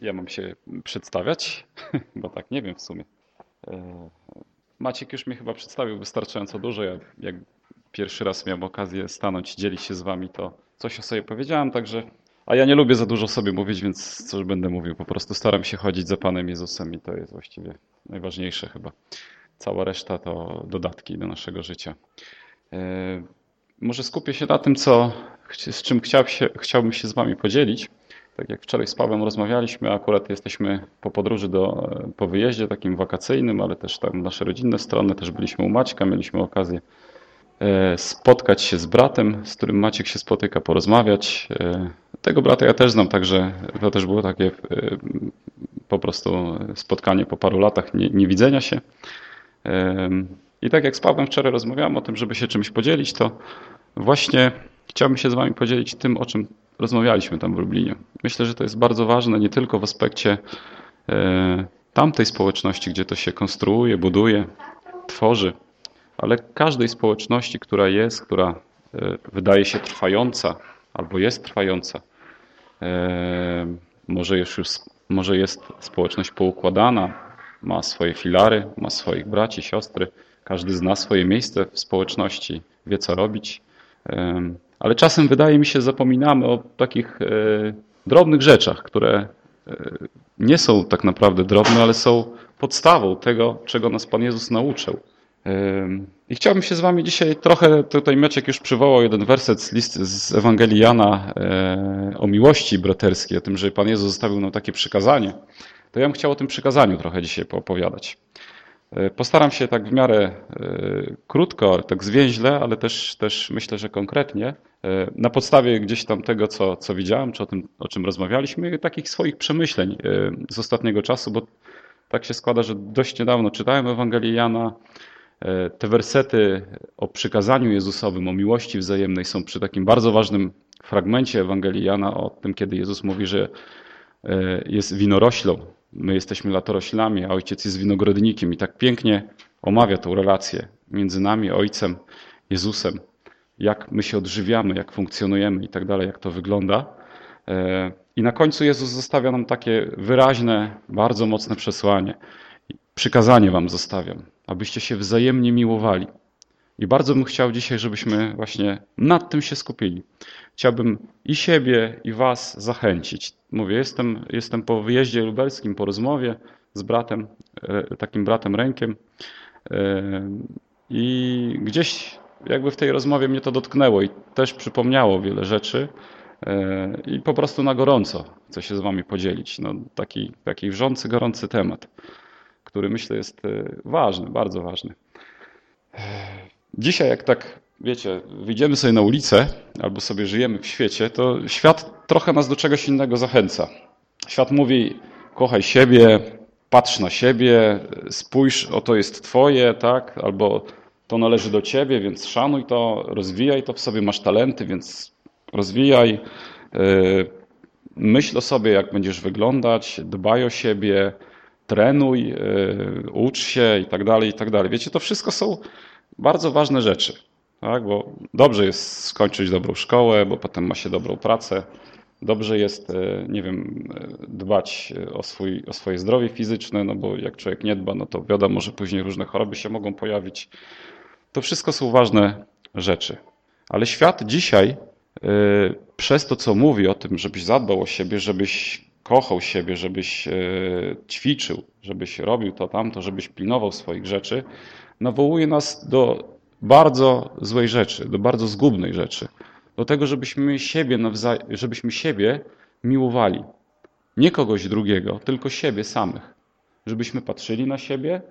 Ja mam się przedstawiać, bo tak nie wiem w sumie. E, Maciek już mnie chyba przedstawił wystarczająco dużo. Ja jak pierwszy raz miałem okazję stanąć, dzielić się z wami, to coś o sobie powiedziałem, także... A ja nie lubię za dużo sobie mówić, więc coś będę mówił. Po prostu staram się chodzić za Panem Jezusem i to jest właściwie najważniejsze chyba. Cała reszta to dodatki do naszego życia. E, może skupię się na tym, co, z czym chciałbym się, chciałbym się z wami podzielić. Tak jak wczoraj z Pawłem rozmawialiśmy, akurat jesteśmy po podróży, do, po wyjeździe takim wakacyjnym, ale też tam nasze rodzinne strony, też byliśmy u Maćka, mieliśmy okazję e, spotkać się z bratem, z którym Maciek się spotyka, porozmawiać. E, tego brata ja też znam, także to też było takie e, po prostu spotkanie po paru latach niewidzenia się. I tak jak z Pawłem wczoraj rozmawiałem o tym, żeby się czymś podzielić, to właśnie chciałbym się z wami podzielić tym, o czym rozmawialiśmy tam w Lublinie. Myślę, że to jest bardzo ważne nie tylko w aspekcie e, tamtej społeczności, gdzie to się konstruuje, buduje, tworzy, ale każdej społeczności, która jest, która e, wydaje się trwająca albo jest trwająca. E, może, już, może jest społeczność poukładana, ma swoje filary, ma swoich braci, siostry, każdy zna swoje miejsce w społeczności, wie co robić. Ale czasem wydaje mi się, zapominamy o takich e, drobnych rzeczach, które e, nie są tak naprawdę drobne, ale są podstawą tego, czego nas Pan Jezus nauczył. I chciałbym się z Wami dzisiaj trochę, tutaj Mieczek już przywołał jeden werset z, z Ewangelii Jana e, o miłości braterskiej, o tym, że Pan Jezus zostawił nam takie przykazanie. To ja bym chciał o tym przykazaniu trochę dzisiaj poopowiadać. E, postaram się tak w miarę e, krótko, tak zwięźle, ale też, też myślę, że konkretnie, e, na podstawie gdzieś tam tego, co, co widziałem, czy o tym, o czym rozmawialiśmy, takich swoich przemyśleń z ostatniego czasu, bo tak się składa, że dość niedawno czytałem Ewangelię Jana. Te wersety o przykazaniu Jezusowym, o miłości wzajemnej są przy takim bardzo ważnym fragmencie Ewangelii Jana o tym, kiedy Jezus mówi, że jest winoroślą, my jesteśmy latoroślami, a ojciec jest winogrodnikiem i tak pięknie omawia tą relację między nami, ojcem, Jezusem, jak my się odżywiamy, jak funkcjonujemy i tak dalej, jak to wygląda. E, I na końcu Jezus zostawia nam takie wyraźne, bardzo mocne przesłanie. Przykazanie wam zostawiam, abyście się wzajemnie miłowali. I bardzo bym chciał dzisiaj, żebyśmy właśnie nad tym się skupili. Chciałbym i siebie, i Was zachęcić. Mówię, jestem, jestem po wyjeździe lubelskim, po rozmowie z bratem, e, takim bratem Rękiem e, i gdzieś jakby w tej rozmowie mnie to dotknęło i też przypomniało wiele rzeczy e, i po prostu na gorąco chcę się z Wami podzielić. No, taki, taki wrzący, gorący temat, który myślę jest ważny, bardzo ważny. Dzisiaj jak tak wiecie, wyjdziemy sobie na ulicę albo sobie żyjemy w świecie, to świat trochę nas do czegoś innego zachęca. Świat mówi: kochaj siebie, patrz na siebie, spójrz, oto jest twoje, tak? Albo to należy do ciebie, więc szanuj to, rozwijaj to w sobie, masz talenty, więc rozwijaj. E, myśl o sobie, jak będziesz wyglądać, dbaj o siebie, trenuj, e, ucz się i tak dalej, i tak dalej. Wiecie, to wszystko są bardzo ważne rzeczy tak? bo dobrze jest skończyć dobrą szkołę, bo potem ma się dobrą pracę. Dobrze jest, e, nie wiem, e, dbać o, swój, o swoje zdrowie fizyczne, no bo jak człowiek nie dba, no to wiadomo, że później różne choroby się mogą pojawić. To wszystko są ważne rzeczy. Ale świat dzisiaj, e, przez to, co mówi o tym, żebyś zadbał o siebie, żebyś kochał siebie, żebyś ćwiczył, żebyś robił to tamto, żebyś pilnował swoich rzeczy, nawołuje nas do bardzo złej rzeczy, do bardzo zgubnej rzeczy. Do tego, żebyśmy siebie, żebyśmy siebie miłowali. Nie kogoś drugiego, tylko siebie samych. Żebyśmy patrzyli na siebie,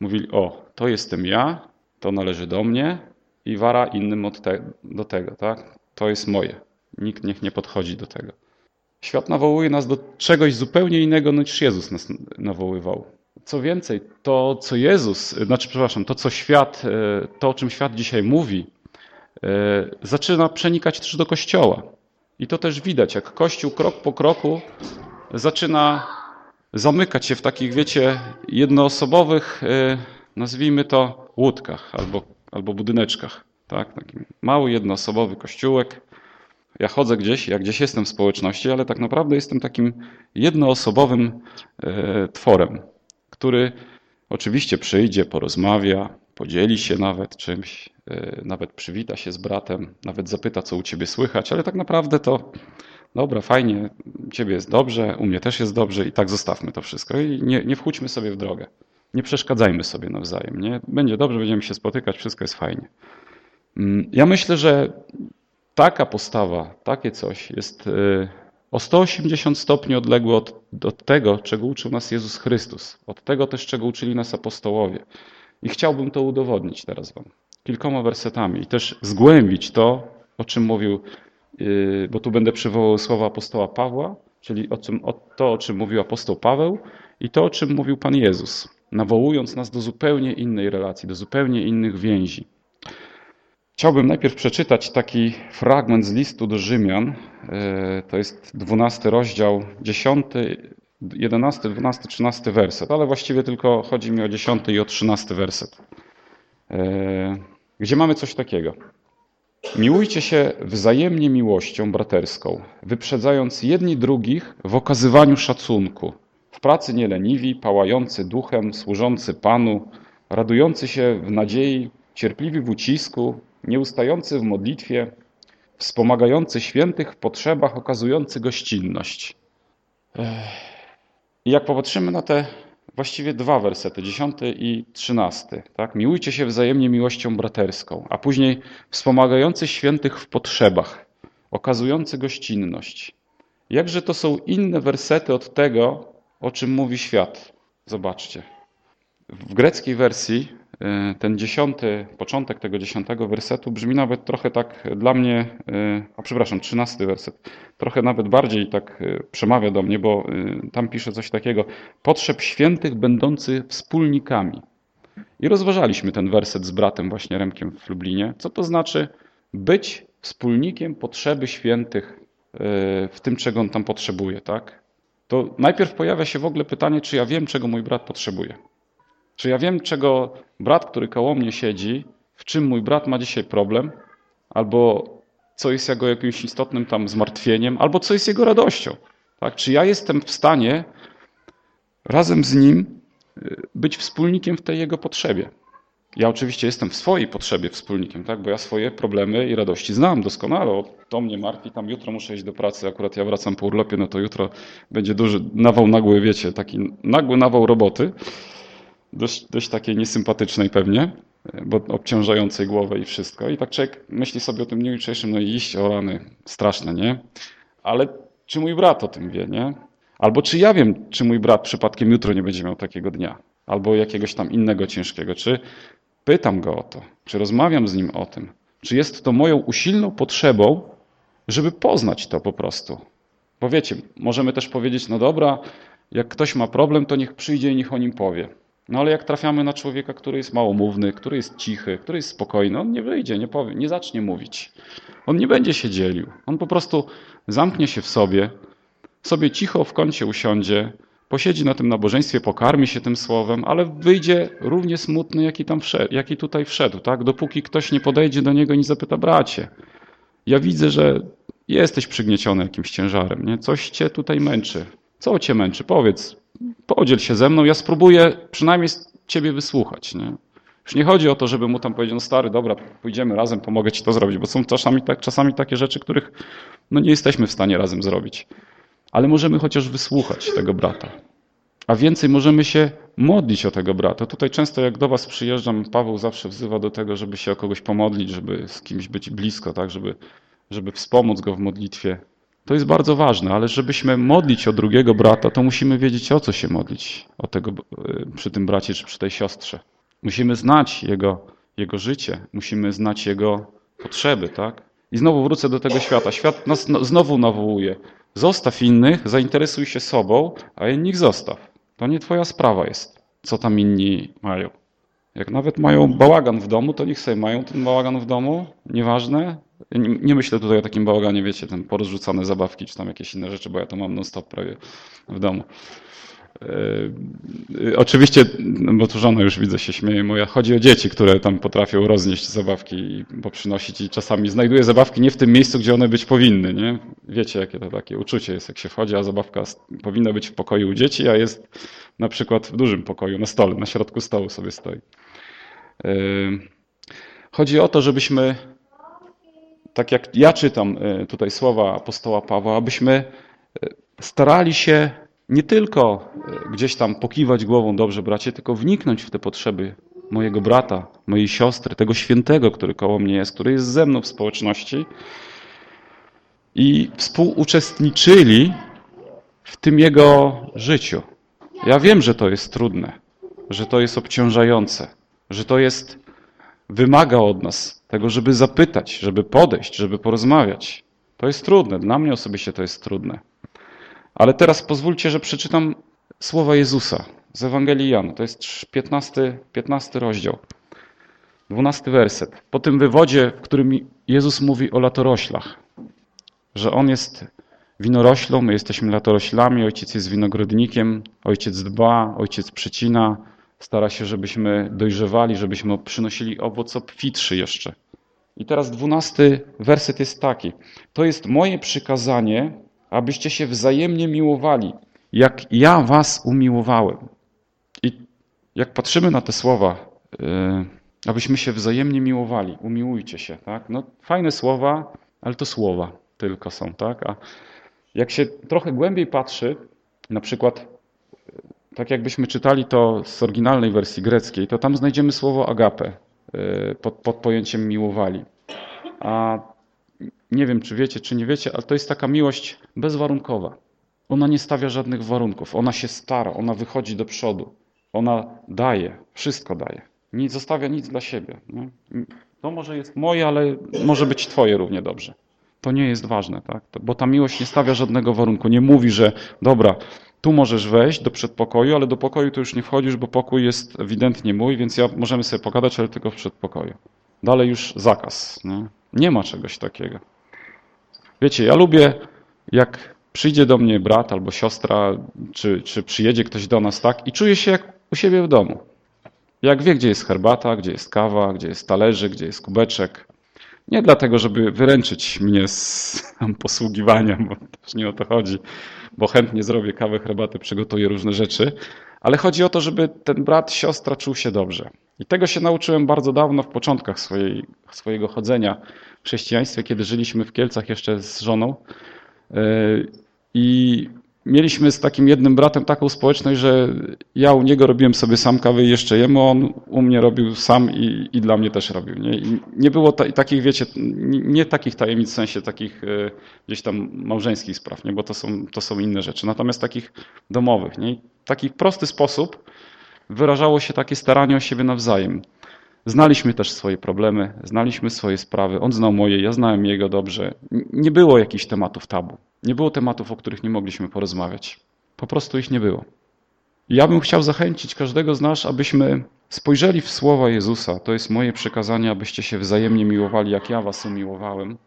mówili: O, to jestem ja, to należy do mnie i wara innym te, do tego, tak? To jest moje. Nikt niech nie podchodzi do tego. Świat nawołuje nas do czegoś zupełnie innego niż Jezus nas nawoływał. Co więcej, to co Jezus, znaczy przepraszam, to co świat, e, to o czym świat dzisiaj mówi, e, zaczyna przenikać też do Kościoła. I to też widać, jak Kościół krok po kroku zaczyna zamykać się w takich, wiecie, jednoosobowych, e, nazwijmy to, łódkach albo, albo budyneczkach. Tak? Taki mały, jednoosobowy kościółek, Ja chodzę gdzieś, ja gdzieś jestem w społeczności, ale tak naprawdę jestem takim jednoosobowym e, tworem, który oczywiście przyjdzie, porozmawia, podzieli się nawet czymś, e, nawet przywita się z bratem, nawet zapyta, co u ciebie słychać, ale tak naprawdę to dobra, fajnie, ciebie jest dobrze, u mnie też jest dobrze i tak zostawmy to wszystko i nie, nie wchódźmy sobie w drogę. Nie przeszkadzajmy sobie nawzajem. Nie? Będzie dobrze, będziemy się spotykać, wszystko jest fajnie. Mm, ja myślę, że taka postawa, takie coś jest y, o 180 stopni odległe od, od tego, czego uczył nas Jezus Chrystus, od tego też, czego uczyli nas apostołowie. I chciałbym to udowodnić teraz Wam kilkoma wersetami i też zgłębić to, o czym mówił, y, bo tu będę przywołał słowa apostoła Pawła, czyli o, czym, o to, o czym mówił apostoł Paweł i to, o czym mówił Pan Jezus, nawołując nas do zupełnie innej relacji, do zupełnie innych więzi. Chciałbym najpierw przeczytać taki fragment z listu do Rzymian. E, to jest 12 rozdział, 10, 11, 12, 13 werset, ale właściwie tylko chodzi mi o 10 i o 13 werset. E, gdzie mamy coś takiego. Miłujcie się wzajemnie miłością braterską, wyprzedzając jedni drugich w okazywaniu szacunku. W pracy nieleniwi, pałający duchem, służący Panu, radujący się w nadziei, cierpliwi w ucisku, nieustający w modlitwie, wspomagający świętych w potrzebach, okazujący gościnność. I jak popatrzymy na te właściwie dwa wersety, dziesiąty i trzynasty, tak? Miłujcie się wzajemnie miłością braterską, a później wspomagający świętych w potrzebach, okazujący gościnność. Jakże to są inne wersety od tego, o czym mówi świat. Zobaczcie. W greckiej wersji ten dziesiąty, początek tego dziesiątego wersetu brzmi nawet trochę tak dla mnie, e, a przepraszam, trzynasty werset, trochę nawet bardziej tak e, przemawia do mnie, bo tam pisze coś takiego, potrzeb świętych będących wspólnikami. I rozważaliśmy ten werset z bratem właśnie Remkiem w Lublinie. Co to znaczy być wspólnikiem potrzeby świętych w tym, czego on tam potrzebuje, tak? To najpierw pojawia się w ogóle pytanie, czy ja wiem, czego mój brat potrzebuje. Czy ja wiem, czego brat, który koło mnie siedzi, w czym mój brat ma dzisiaj problem, albo co jest jego jakimś istotnym tam zmartwieniem, albo co jest jego radością. Tak? Czy ja jestem w stanie razem z nim y, być wspólnikiem w tej jego potrzebie? Ja oczywiście jestem w swojej potrzebie wspólnikiem, tak? bo ja swoje problemy i radości znam doskonale. To mnie martwi, tam jutro muszę iść do pracy, akurat ja wracam po urlopie, no to jutro będzie duży nawał nagły, wiecie, taki nagły nawał roboty dość, dość takiej niesympatycznej pewnie, bo obciążającej głowę i wszystko. I tak człowiek myśli sobie o tym dniu jutrzejszym, no i iść, o rany, straszne, nie? Ale czy mój brat o tym wie, nie? Albo czy ja wiem, czy mój brat przypadkiem jutro nie będzie miał takiego dnia, albo jakiegoś tam innego ciężkiego, czy pytam go o to, czy rozmawiam z nim o tym, czy jest to moją usilną potrzebą, żeby poznać to po prostu. Bo wiecie, możemy też powiedzieć, no dobra, jak ktoś ma problem, to niech przyjdzie i niech o nim powie. No ale jak trafiamy na człowieka, który jest małomówny, który jest cichy, który jest spokojny, on nie wyjdzie, nie, powie, nie zacznie mówić. On nie będzie się dzielił. On po prostu zamknie się w sobie, sobie cicho w kącie usiądzie, posiedzi na tym nabożeństwie, pokarmi się tym słowem, ale wyjdzie równie smutny, jaki, tam wszedł, jaki tutaj wszedł, tak? dopóki ktoś nie podejdzie do niego i nie zapyta, bracie, ja widzę, że jesteś przygnieciony jakimś ciężarem, nie? coś cię tutaj męczy. Co cię męczy? Powiedz, podziel się ze mną, ja spróbuję przynajmniej ciebie wysłuchać. Nie? Już nie chodzi o to, żeby mu tam powiedzieć, no stary, dobra, pójdziemy razem, pomogę ci to zrobić, bo są czasami, tak, czasami takie rzeczy, których no, nie jesteśmy w stanie razem zrobić. Ale możemy chociaż wysłuchać tego brata. A więcej możemy się modlić o tego brata. Tutaj często jak do was przyjeżdżam, Paweł zawsze wzywa do tego, żeby się o kogoś pomodlić, żeby z kimś być blisko, tak, żeby, żeby wspomóc go w modlitwie. To jest bardzo ważne, ale żebyśmy modlić o drugiego brata, to musimy wiedzieć o co się modlić o tego, e, przy tym bracie czy przy tej siostrze. Musimy znać jego, jego życie, musimy znać jego potrzeby, tak? I znowu wrócę do tego świata. Świat nas no, znowu nawołuje. Zostaw innych, zainteresuj się sobą, a innych zostaw. To nie twoja sprawa jest, co tam inni mają. Jak nawet mają bałagan w domu, to niech sobie mają ten bałagan w domu, nieważne, nie, myślę tutaj o takim bałaganie, wiecie, ten porozrzucane zabawki czy tam jakieś inne rzeczy, bo ja to mam non-stop prawie w domu. Yy, oczywiście, no bo tu żona już widzę się śmieje moja, chodzi o dzieci, które tam potrafią roznieść zabawki i poprzynosić i czasami znajduję zabawki nie w tym miejscu, gdzie one być powinny, nie? Wiecie, jakie to takie uczucie jest, jak się wchodzi, a zabawka powinna być w pokoju u dzieci, a jest na przykład w dużym pokoju, na stole, na środku stołu sobie stoi. Yy, chodzi o to, żebyśmy, tak jak ja czytam yy, tutaj słowa apostoła Pawła, abyśmy starali się nie tylko e, gdzieś tam pokiwać głową, dobrze bracie, tylko wniknąć w te potrzeby mojego brata, mojej siostry, tego świętego, który koło mnie jest, który jest ze mną w społeczności i współuczestniczyli w tym jego życiu. Ja wiem, że to jest trudne, że to jest obciążające, że to jest, wymaga od nas tego, żeby zapytać, żeby podejść, żeby porozmawiać. To jest trudne. Dla mnie osobiście to jest trudne. Ale teraz pozwólcie, że przeczytam słowa Jezusa z Ewangelii Jana. To jest 15, 15 rozdział, 12 werset. Po tym wywodzie, w którym Jezus mówi o latoroślach, że On jest winoroślą, my jesteśmy latoroślami, Ojciec jest winogrodnikiem, Ojciec dba, Ojciec przecina, stara się, żebyśmy dojrzewali, żebyśmy przynosili owoc obfitszy jeszcze. I teraz dwunasty werset jest taki. To jest moje przykazanie, abyście się wzajemnie miłowali, jak ja was umiłowałem. I jak patrzymy na te słowa, yy, abyśmy się wzajemnie miłowali, umiłujcie się, tak? No fajne słowa, ale to słowa tylko są, tak? A jak się trochę głębiej patrzy, na przykład tak jakbyśmy czytali to z oryginalnej wersji greckiej, to tam znajdziemy słowo agape yy, pod, pod pojęciem miłowali. A nie wiem, czy wiecie, czy nie wiecie, ale to jest taka miłość bezwarunkowa. Ona nie stawia żadnych warunków, ona się stara, ona wychodzi do przodu, ona daje, wszystko daje. Nie zostawia nic dla siebie. Nie? To może jest moje, ale może być twoje równie dobrze. To nie jest ważne, tak? bo ta miłość nie stawia żadnego warunku. Nie mówi, że dobra, tu możesz wejść do przedpokoju, ale do pokoju to już nie wchodzisz, bo pokój jest ewidentnie mój, więc ja możemy sobie pogadać, ale tylko w przedpokoju. Dalej już zakaz. Nie, nie ma czegoś takiego. Wiecie, ja lubię, jak przyjdzie do mnie brat albo siostra, czy, czy przyjedzie ktoś do nas, tak, i czuję się jak u siebie w domu. Jak wie, gdzie jest herbata, gdzie jest kawa, gdzie jest talerzyk, gdzie jest kubeczek. Nie dlatego, żeby wyręczyć mnie z posługiwania, bo też nie o to chodzi, bo chętnie zrobię kawę, herbatę, przygotuję różne rzeczy, ale chodzi o to, żeby ten brat, siostra czuł się dobrze. I tego się nauczyłem bardzo dawno w początkach swojej, swojego chodzenia w chrześcijaństwie, kiedy żyliśmy w Kielcach jeszcze z żoną. E, I mieliśmy z takim jednym bratem taką społeczność, że ja u niego robiłem sobie sam kawy i jeszcze jemu, on u mnie robił sam i, i dla mnie też robił. Nie, I nie było ta, takich, wiecie, nie, takich tajemnic w sensie takich e, gdzieś tam małżeńskich spraw, nie, bo to są, to są inne rzeczy, natomiast takich domowych. Nie? Taki prosty sposób wyrażało się takie staranie o siebie nawzajem. Znaliśmy też swoje problemy, znaliśmy swoje sprawy. On znał moje, ja znałem jego dobrze. Nie było jakichś tematów tabu. Nie było tematów, o których nie mogliśmy porozmawiać. Po prostu ich nie było. ja bym chciał zachęcić każdego z nas, abyśmy spojrzeli w słowa Jezusa. To jest moje przekazanie, abyście się wzajemnie miłowali, jak ja was umiłowałem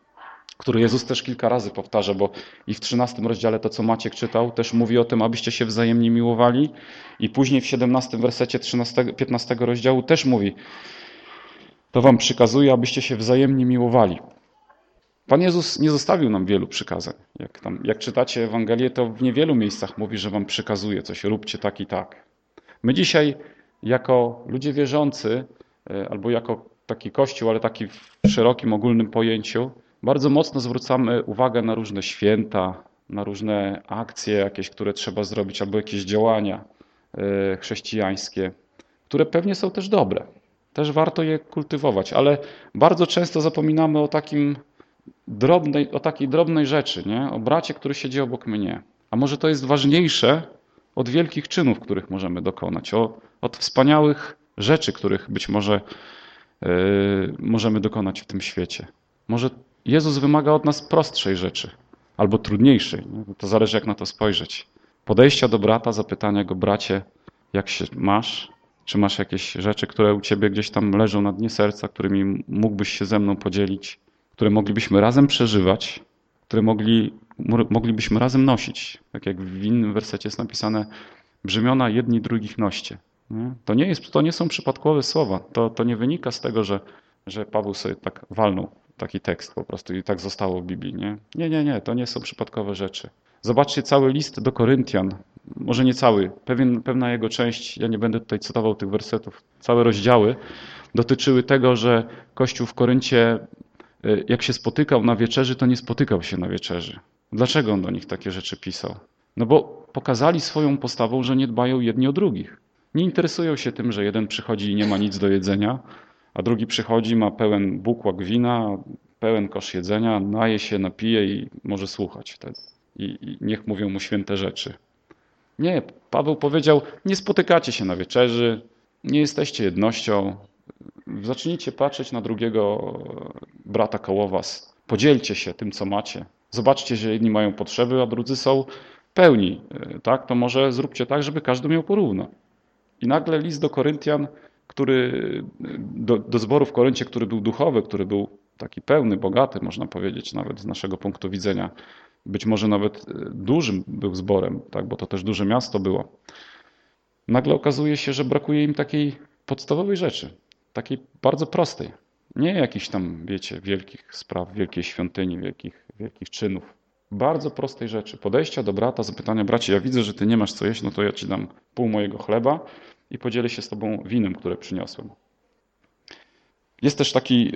który Jezus też kilka razy powtarza, bo i w 13 rozdziale to, co Maciek czytał, też mówi o tym, abyście się wzajemnie miłowali i później w 17 wersecie 13, 15 rozdziału też mówi, to wam przykazuje, abyście się wzajemnie miłowali. Pan Jezus nie zostawił nam wielu przykazań. Jak, tam, jak czytacie Ewangelię, to w niewielu miejscach mówi, że wam przykazuje coś, róbcie tak i tak. My dzisiaj, jako ludzie wierzący, e, albo jako taki kościół, ale taki w szerokim, ogólnym pojęciu, bardzo mocno zwracamy uwagę na różne święta, na różne akcje jakieś, które trzeba zrobić, albo jakieś działania e, chrześcijańskie, które pewnie są też dobre. Też warto je kultywować, ale bardzo często zapominamy o, takim drobnej, o takiej drobnej rzeczy, nie? o bracie, który siedzi obok mnie. A może to jest ważniejsze od wielkich czynów, których możemy dokonać, o, od wspaniałych rzeczy, których być może yy, możemy dokonać w tym świecie. Może Jezus wymaga od nas prostszej rzeczy albo trudniejszej. To zależy, jak na to spojrzeć. Podejścia do brata, zapytania go, bracie, jak się masz? Czy masz jakieś rzeczy, które u ciebie gdzieś tam leżą na dnie serca, którymi mógłbyś się ze mną podzielić, które moglibyśmy razem przeżywać, które mogli, moglibyśmy razem nosić? Tak jak w innym wersecie jest napisane, brzemiona jedni drugich noście. Nie? To, nie jest, to nie są przypadkowe słowa. To, to nie wynika z tego, że, że Paweł sobie tak walnął taki tekst po prostu i tak zostało w Biblii. Nie? nie, nie, nie, to nie są przypadkowe rzeczy. Zobaczcie cały list do Koryntian, może nie cały, pewien, pewna jego część, ja nie będę tutaj cytował tych wersetów, całe rozdziały dotyczyły tego, że Kościół w Koryncie, y, jak się spotykał na wieczerzy, to nie spotykał się na wieczerzy. Dlaczego on do nich takie rzeczy pisał? No bo pokazali swoją postawą, że nie dbają jedni o drugich. Nie interesują się tym, że jeden przychodzi i nie ma nic do jedzenia, a drugi przychodzi, ma pełen bukłak wina, pełen kosz jedzenia, naje się, napije i może słuchać wtedy. I, i niech mówią mu święte rzeczy. Nie, Paweł powiedział: Nie spotykacie się na wieczerzy, nie jesteście jednością. Zacznijcie patrzeć na drugiego brata koło was. Podzielcie się tym, co macie. Zobaczcie, że jedni mają potrzeby, a drudzy są pełni. Tak? To może zróbcie tak, żeby każdy miał porówno. I nagle list do Koryntian, który, do, do zboru w Koryncie, który był duchowy, który był taki pełny, bogaty, można powiedzieć, nawet z naszego punktu widzenia, być może nawet dużym był zborem, tak, bo to też duże miasto było. Nagle okazuje się, że brakuje im takiej podstawowej rzeczy, takiej bardzo prostej. Nie jakichś tam, wiecie, wielkich spraw, wielkiej świątyni, wielkich, wielkich czynów. Bardzo prostej rzeczy. Podejścia do brata, zapytania, bracie, ja widzę, że ty nie masz co jeść, no to ja ci dam pół mojego chleba i podzielę się z tobą winem, które przyniosłem. Jest też taki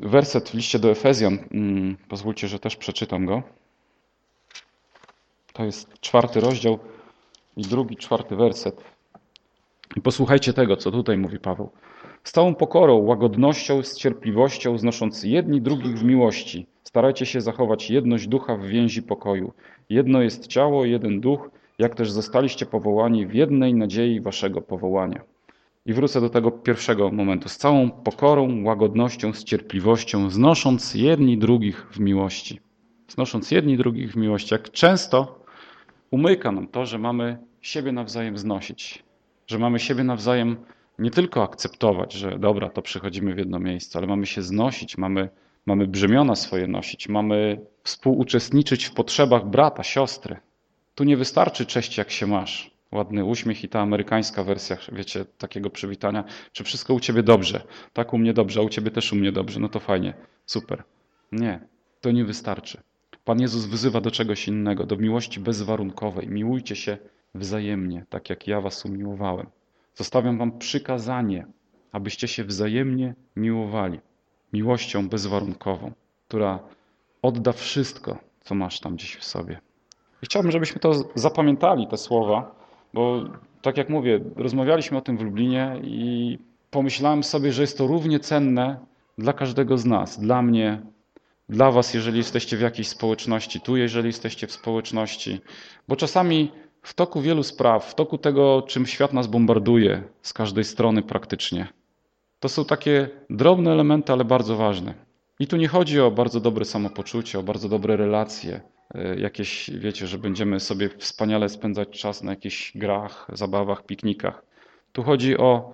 werset w liście do Efezjan, mm, pozwólcie, że też przeczytam go. To jest czwarty rozdział i drugi, czwarty werset. I posłuchajcie tego, co tutaj mówi Paweł. Z całą pokorą, łagodnością, z cierpliwością, znosząc jedni drugich w miłości, starajcie się zachować jedność ducha w więzi pokoju. Jedno jest ciało, jeden duch, jak też zostaliście powołani w jednej nadziei waszego powołania. I wrócę do tego pierwszego momentu. Z całą pokorą, łagodnością, z cierpliwością, znosząc jedni drugich w miłości. Znosząc jedni drugich w miłości. Jak często umyka nam to, że mamy siebie nawzajem znosić, że mamy siebie nawzajem nie tylko akceptować, że dobra, to przychodzimy w jedno miejsce, ale mamy się znosić, mamy, mamy brzemiona swoje nosić, mamy współuczestniczyć w potrzebach brata, siostry. Tu nie wystarczy cześć, jak się masz. Ładny uśmiech i ta amerykańska wersja, wiecie, takiego przywitania. Czy wszystko u ciebie dobrze? Tak, u mnie dobrze, a u ciebie też u mnie dobrze. No to fajnie, super. Nie, to nie wystarczy. Pan Jezus wyzywa do czegoś innego, do miłości bezwarunkowej. Miłujcie się wzajemnie, tak jak ja was umiłowałem. Zostawiam wam przykazanie, abyście się wzajemnie miłowali. Miłością bezwarunkową, która odda wszystko, co masz tam gdzieś w sobie. I chciałbym, żebyśmy to zapamiętali, te słowa, bo tak jak mówię, rozmawialiśmy o tym w Lublinie i pomyślałem sobie, że jest to równie cenne dla każdego z nas, dla mnie, dla was, jeżeli jesteście w jakiejś społeczności, tu, jeżeli jesteście w społeczności, bo czasami w toku wielu spraw, w toku tego, czym świat nas bombarduje z każdej strony praktycznie, to są takie drobne elementy, ale bardzo ważne. I tu nie chodzi o bardzo dobre samopoczucie, o bardzo dobre relacje, jakieś, wiecie, że będziemy sobie wspaniale spędzać czas na jakichś grach, zabawach, piknikach. Tu chodzi o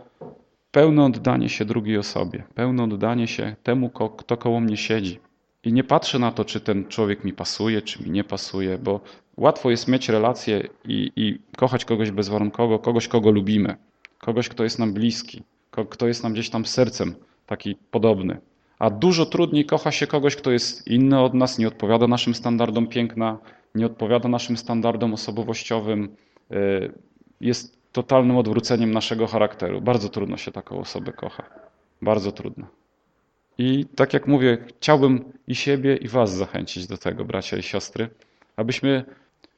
pełne oddanie się drugiej osobie, pełne oddanie się temu, kto koło mnie siedzi. I nie patrzę na to, czy ten człowiek mi pasuje, czy mi nie pasuje, bo łatwo jest mieć relacje i, i kochać kogoś bezwarunkowo, kogoś, kogo lubimy, kogoś, kto jest nam bliski, kto jest nam gdzieś tam sercem taki podobny. A dużo trudniej kocha się kogoś, kto jest inny od nas, nie odpowiada naszym standardom piękna, nie odpowiada naszym standardom osobowościowym, jest totalnym odwróceniem naszego charakteru. Bardzo trudno się taką osobę kocha. Bardzo trudno. I tak jak mówię, chciałbym i siebie, i Was zachęcić do tego, bracia i siostry, abyśmy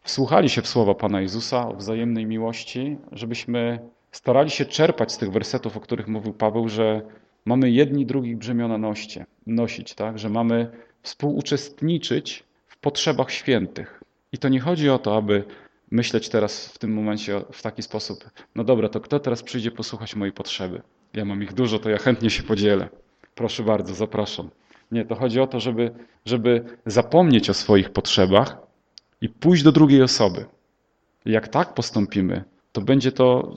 wsłuchali się w słowa Pana Jezusa o wzajemnej miłości, żebyśmy starali się czerpać z tych wersetów, o których mówił Paweł, że mamy jedni drugich brzemiona noście, nosić, tak? że mamy współuczestniczyć w potrzebach świętych. I to nie chodzi o to, aby myśleć teraz w tym momencie w taki sposób, no dobra, to kto teraz przyjdzie posłuchać mojej potrzeby? Ja mam ich dużo, to ja chętnie się podzielę. Proszę bardzo, zapraszam. Nie, to chodzi o to, żeby, żeby zapomnieć o swoich potrzebach i pójść do drugiej osoby. Jak tak postąpimy, to będzie to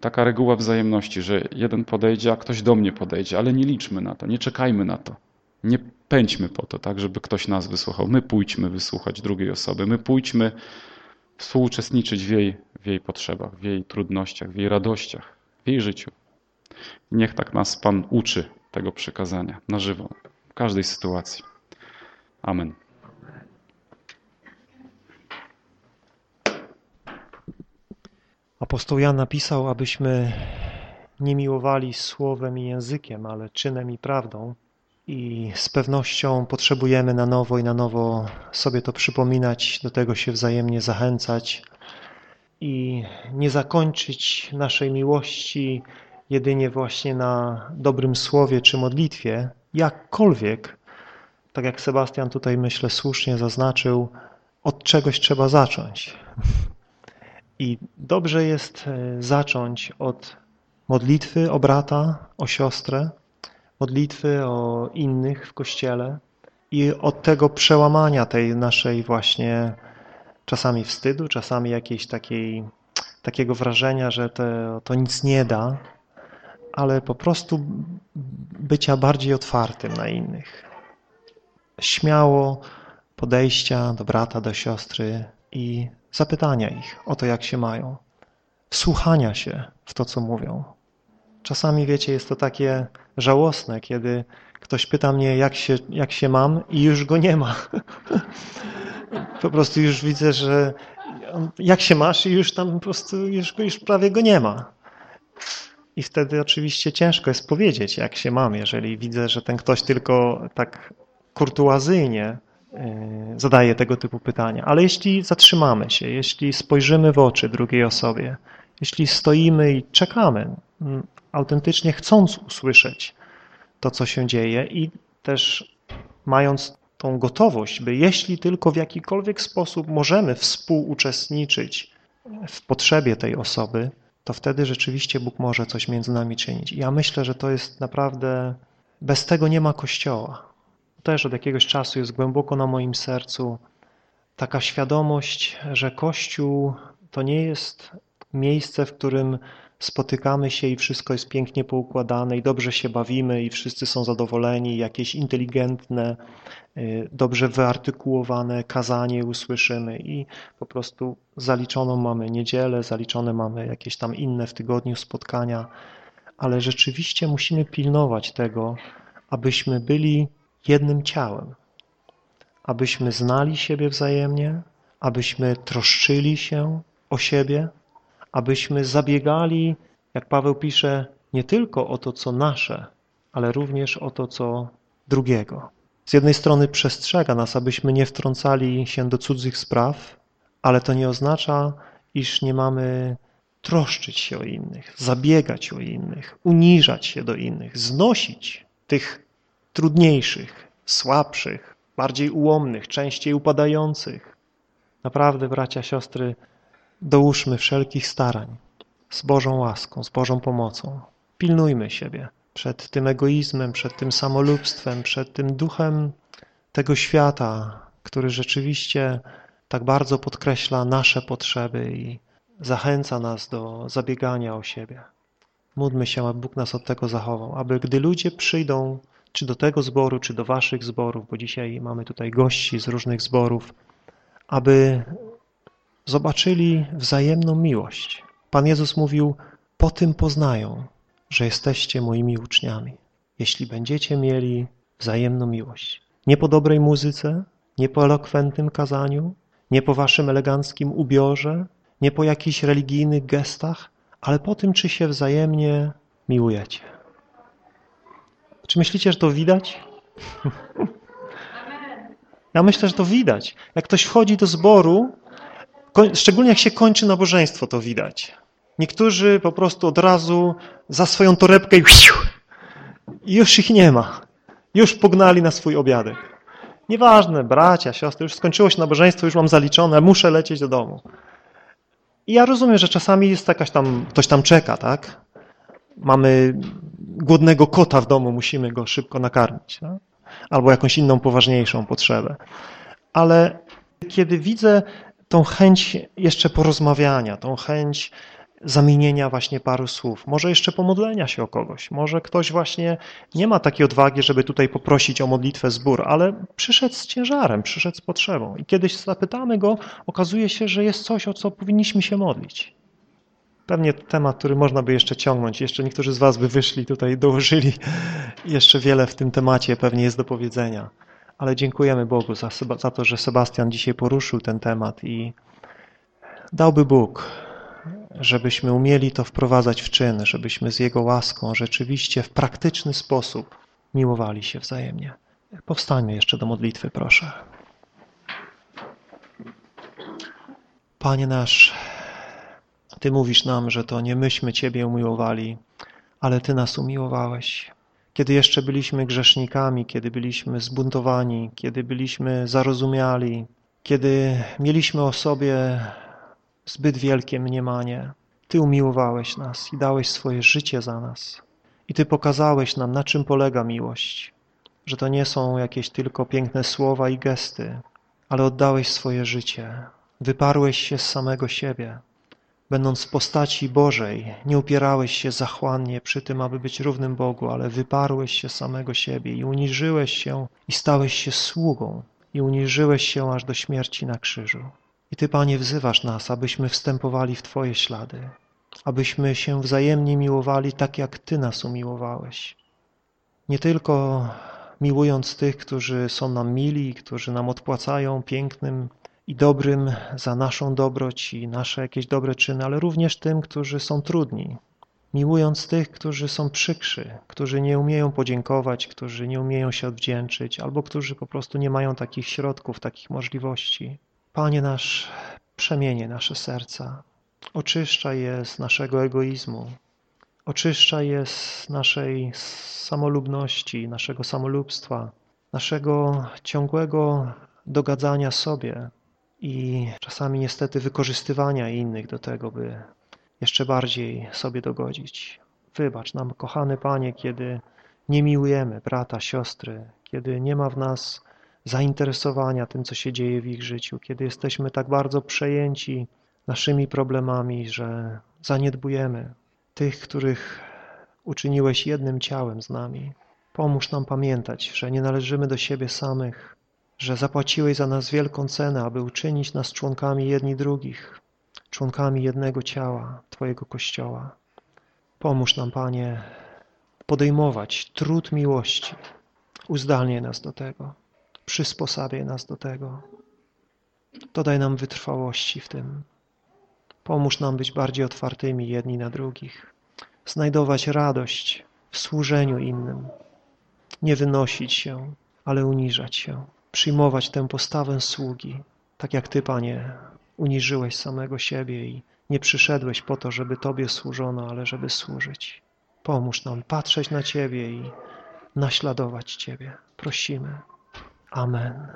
taka reguła wzajemności, że jeden podejdzie, a ktoś do mnie podejdzie, ale nie liczmy na to, nie czekajmy na to. Nie pędźmy po to, tak, żeby ktoś nas wysłuchał. My pójdźmy wysłuchać drugiej osoby, my pójdźmy współuczestniczyć w jej, w jej potrzebach, w jej trudnościach, w jej radościach, w jej życiu. Niech tak nas Pan uczy tego przykazania na żywo, w każdej sytuacji. Amen. Apostoł Jan napisał, abyśmy nie miłowali słowem i językiem, ale czynem i prawdą. I z pewnością potrzebujemy na nowo i na nowo sobie to przypominać, do tego się wzajemnie zachęcać i nie zakończyć naszej miłości jedynie właśnie na dobrym słowie czy modlitwie, jakkolwiek, tak jak Sebastian tutaj myślę słusznie zaznaczył, od czegoś trzeba zacząć. I dobrze jest e, zacząć od modlitwy o brata, o siostrę, modlitwy o innych w Kościele i od tego przełamania tej naszej właśnie czasami wstydu, czasami jakiejś takiej, takiego wrażenia, że to, to nic nie da, ale po prostu bycia bardziej otwartym na innych. Śmiało podejścia do brata, do siostry i zapytania ich o to, jak się mają. Wsłuchania się w to, co mówią. Czasami, wiecie, jest to takie żałosne, kiedy ktoś pyta mnie, jak się, jak się mam i już go nie ma. po prostu już widzę, że jak się masz i już tam po prostu już, już prawie go nie ma. I wtedy oczywiście ciężko jest powiedzieć, jak się mam, jeżeli widzę, że ten ktoś tylko tak kurtuazyjnie y, zadaje tego typu pytania. Ale jeśli zatrzymamy się, jeśli spojrzymy w oczy drugiej osobie, jeśli stoimy i czekamy, mm, autentycznie chcąc usłyszeć to, co się dzieje i też mając tą gotowość, by jeśli tylko w jakikolwiek sposób możemy współuczestniczyć w potrzebie tej osoby, to wtedy rzeczywiście Bóg może coś między nami czynić. I ja myślę, że to jest naprawdę, bez tego nie ma Kościoła. Też od jakiegoś czasu jest głęboko na moim sercu taka świadomość, że Kościół to nie jest miejsce, w którym spotykamy się i wszystko jest pięknie poukładane i dobrze się bawimy i wszyscy są zadowoleni, jakieś inteligentne, y, dobrze wyartykułowane kazanie usłyszymy i po prostu zaliczoną mamy niedzielę, zaliczone mamy jakieś tam inne w tygodniu spotkania, ale rzeczywiście musimy pilnować tego, abyśmy byli jednym ciałem, abyśmy znali siebie wzajemnie, abyśmy troszczyli się o siebie, abyśmy zabiegali, jak Paweł pisze, nie tylko o to, co nasze, ale również o to, co drugiego. Z jednej strony przestrzega nas, abyśmy nie wtrącali się do cudzych spraw, ale to nie oznacza, iż nie mamy troszczyć się o innych, zabiegać o innych, uniżać się do innych, znosić tych trudniejszych, słabszych, bardziej ułomnych, częściej upadających. Naprawdę, bracia, siostry, Dołóżmy wszelkich starań z Bożą łaską, z Bożą pomocą. Pilnujmy siebie przed tym egoizmem, przed tym samolubstwem, przed tym duchem tego świata, który rzeczywiście tak bardzo podkreśla nasze potrzeby i zachęca nas do zabiegania o siebie. Módlmy się, aby Bóg nas od tego zachował, aby gdy ludzie przyjdą czy do tego zboru, czy do waszych zborów, bo dzisiaj mamy tutaj gości z różnych zborów, aby zobaczyli wzajemną miłość. Pan Jezus mówił, po tym poznają, że jesteście moimi uczniami, jeśli będziecie mieli wzajemną miłość. Nie po dobrej muzyce, nie po elokwentnym kazaniu, nie po waszym eleganckim ubiorze, nie po jakichś religijnych gestach, ale po tym, czy się wzajemnie miłujecie. Czy myślicie, że to widać? Ja myślę, że to widać. Jak ktoś wchodzi do zboru Szczególnie jak się kończy nabożeństwo, to widać. Niektórzy po prostu od razu za swoją torebkę i już ich nie ma. Już pognali na swój obiadek. Nieważne, bracia, siostry, już skończyło się nabożeństwo, już mam zaliczone, muszę lecieć do domu. I ja rozumiem, że czasami jest jakaś tam, ktoś tam czeka, tak? Mamy głodnego kota w domu, musimy go szybko nakarmić. No? Albo jakąś inną, poważniejszą potrzebę. Ale kiedy widzę tą chęć jeszcze porozmawiania, tą chęć zamienienia właśnie paru słów, może jeszcze pomodlenia się o kogoś, może ktoś właśnie nie ma takiej odwagi, żeby tutaj poprosić o modlitwę zbór, ale przyszedł z ciężarem, przyszedł z potrzebą i kiedyś zapytamy go, okazuje się, że jest coś, o co powinniśmy się modlić. pewnie temat, który można by jeszcze ciągnąć. Jeszcze niektórzy z Was by wyszli tutaj, dołożyli jeszcze wiele w tym temacie, pewnie jest do powiedzenia. Ale dziękujemy Bogu za, za to, że Sebastian dzisiaj poruszył ten temat i dałby Bóg, żebyśmy umieli to wprowadzać w czyn, żebyśmy z Jego łaską rzeczywiście w praktyczny sposób miłowali się wzajemnie. Powstańmy jeszcze do modlitwy, proszę. Panie nasz, Ty mówisz nam, że to nie myśmy Ciebie umiłowali, ale Ty nas umiłowałeś. Kiedy jeszcze byliśmy grzesznikami, kiedy byliśmy zbuntowani, kiedy byliśmy zarozumiali, kiedy mieliśmy o sobie zbyt wielkie mniemanie, Ty umiłowałeś nas i dałeś swoje życie za nas. I Ty pokazałeś nam, na czym polega miłość, że to nie są jakieś tylko piękne słowa i gesty, ale oddałeś swoje życie, wyparłeś się z samego siebie. Będąc w postaci Bożej, nie upierałeś się zachłannie przy tym, aby być równym Bogu, ale wyparłeś się samego siebie i uniżyłeś się i stałeś się sługą i uniżyłeś się aż do śmierci na krzyżu. I Ty, Panie, wzywasz nas, abyśmy wstępowali w Twoje ślady, abyśmy się wzajemnie miłowali tak, jak Ty nas umiłowałeś. Nie tylko miłując tych, którzy są nam mili, którzy nam odpłacają pięknym i dobrym za naszą dobroć i nasze jakieś dobre czyny, ale również tym, którzy są trudni. Miłując tych, którzy są przykrzy, którzy nie umieją podziękować, którzy nie umieją się odwdzięczyć, albo którzy po prostu nie mają takich środków, takich możliwości. Panie nasz, przemienie nasze serca, oczyszczaj je z naszego egoizmu, oczyszczaj je z naszej samolubności, naszego samolubstwa, naszego ciągłego dogadzania sobie i czasami niestety wykorzystywania innych do tego, by jeszcze bardziej sobie dogodzić. Wybacz nam, kochany Panie, kiedy nie miłujemy brata, siostry, kiedy nie ma w nas zainteresowania tym, co się dzieje w ich życiu, kiedy jesteśmy tak bardzo przejęci naszymi problemami, że zaniedbujemy tych, których uczyniłeś jednym ciałem z nami. Pomóż nam pamiętać, że nie należymy do siebie samych, że zapłaciłeś za nas wielką cenę, aby uczynić nas członkami jedni drugich, członkami jednego ciała Twojego Kościoła. Pomóż nam, Panie, podejmować trud miłości. Uzdalnie nas do tego. Przysposabiaj nas do tego. Dodaj nam wytrwałości w tym. Pomóż nam być bardziej otwartymi jedni na drugich. Znajdować radość w służeniu innym. Nie wynosić się, ale uniżać się. Przyjmować tę postawę sługi, tak jak Ty, Panie, uniżyłeś samego siebie i nie przyszedłeś po to, żeby Tobie służono, ale żeby służyć. Pomóż nam patrzeć na Ciebie i naśladować Ciebie. Prosimy. Amen.